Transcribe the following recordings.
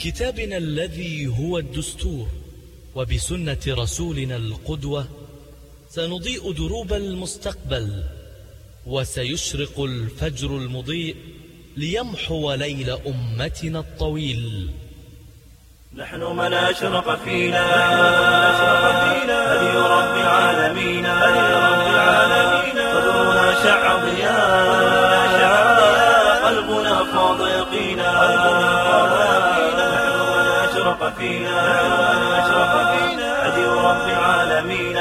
بكتابنا الذي هو الدستور وبسنة رسولنا القدوة سنضيء دروب المستقبل وسيشرق الفجر المضيء ليمحو ليل أمتنا الطويل. نحن من أشرق فينا هدي رب العالمين. صدرنا شع ضياء قلبنا فاض يقينا أشرق فينا هدي رب العالمين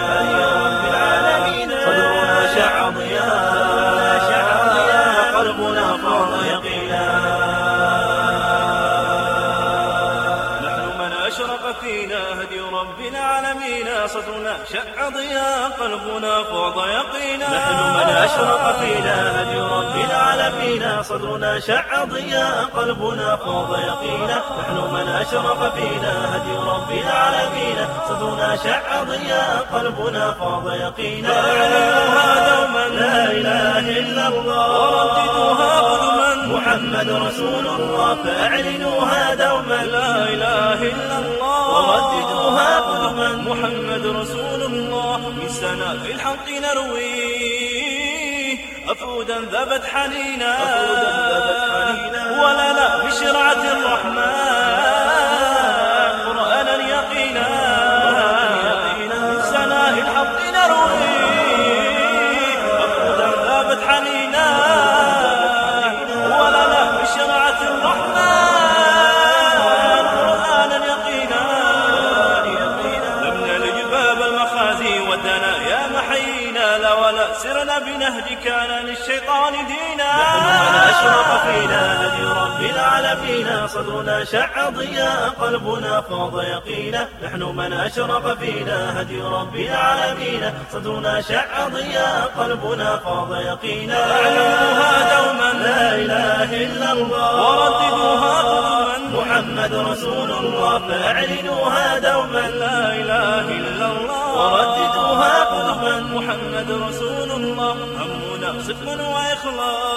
رب العالمين صدرنا شع ضياء قلبنا فاض يقينا نحن من أشرق فينا هدي رب العالمين صدرنا شع ضياء قلبنا فاض يقينا نحن من أشرق فينا هدي رب العالمين صدرنا شع ضياء قلبنا فاض يقينا فاعلنوها دوما لا إله إلا الله. ورددوها قدما. محمد رسول الله. فأعلنوها دوما. لا إله إلا الله. ورددوها محمد رسول الله. من سنة في الحق نرويه أفودا ذبت حنينا. ولنا بشرعة الرحمن. ودنا يا محينا لا ولا سرنا بنهج كان للشيطان دينا. نحن من أشرق فينا هدي رب العالمين. صدرنا شع ضياء قلبنا فاض يقينا نحن من أشرق فينا هدي رب العالمين. صدرنا شع ضياء قلبنا فاض يقينا أعلنوها دوما. لا إله إلا الله. ورددوها قدما. محمد رسول الله. فأعلنوها دوما. لا إله إلا الله. محمد رسول الله. همنا صدق وإخلاص.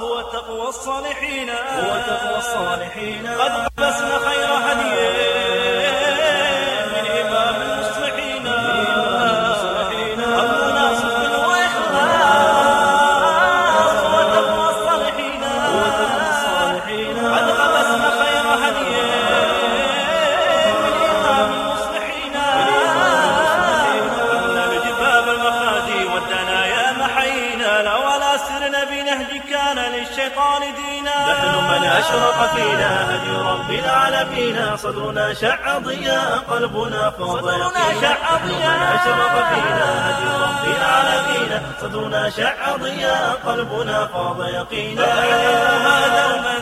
هو تقوى الصالحين. هو تقوى الصالحين. قد لبسنا خير سرنا بنهج كان للشيطان دينا. نحن من أشرق فينا هدي رب العالمين. صدرنا شع ضياء قلبنا فاض صدرنا شع ضياء أشرق فينا هدي رب العالمين. صدرنا شع ضياء قلبنا فاض يقينا.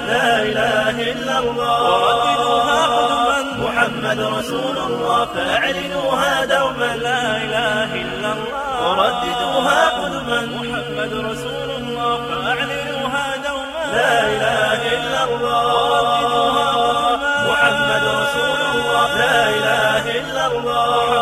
لا إله إلا الله. ورددوها قدما. محمد رسول الله. فأعلنوها دوما. لا إله إلا الله. ورددوها قدما. محمد رسول الله الله محمد رسول الله. لا إله إلا الله.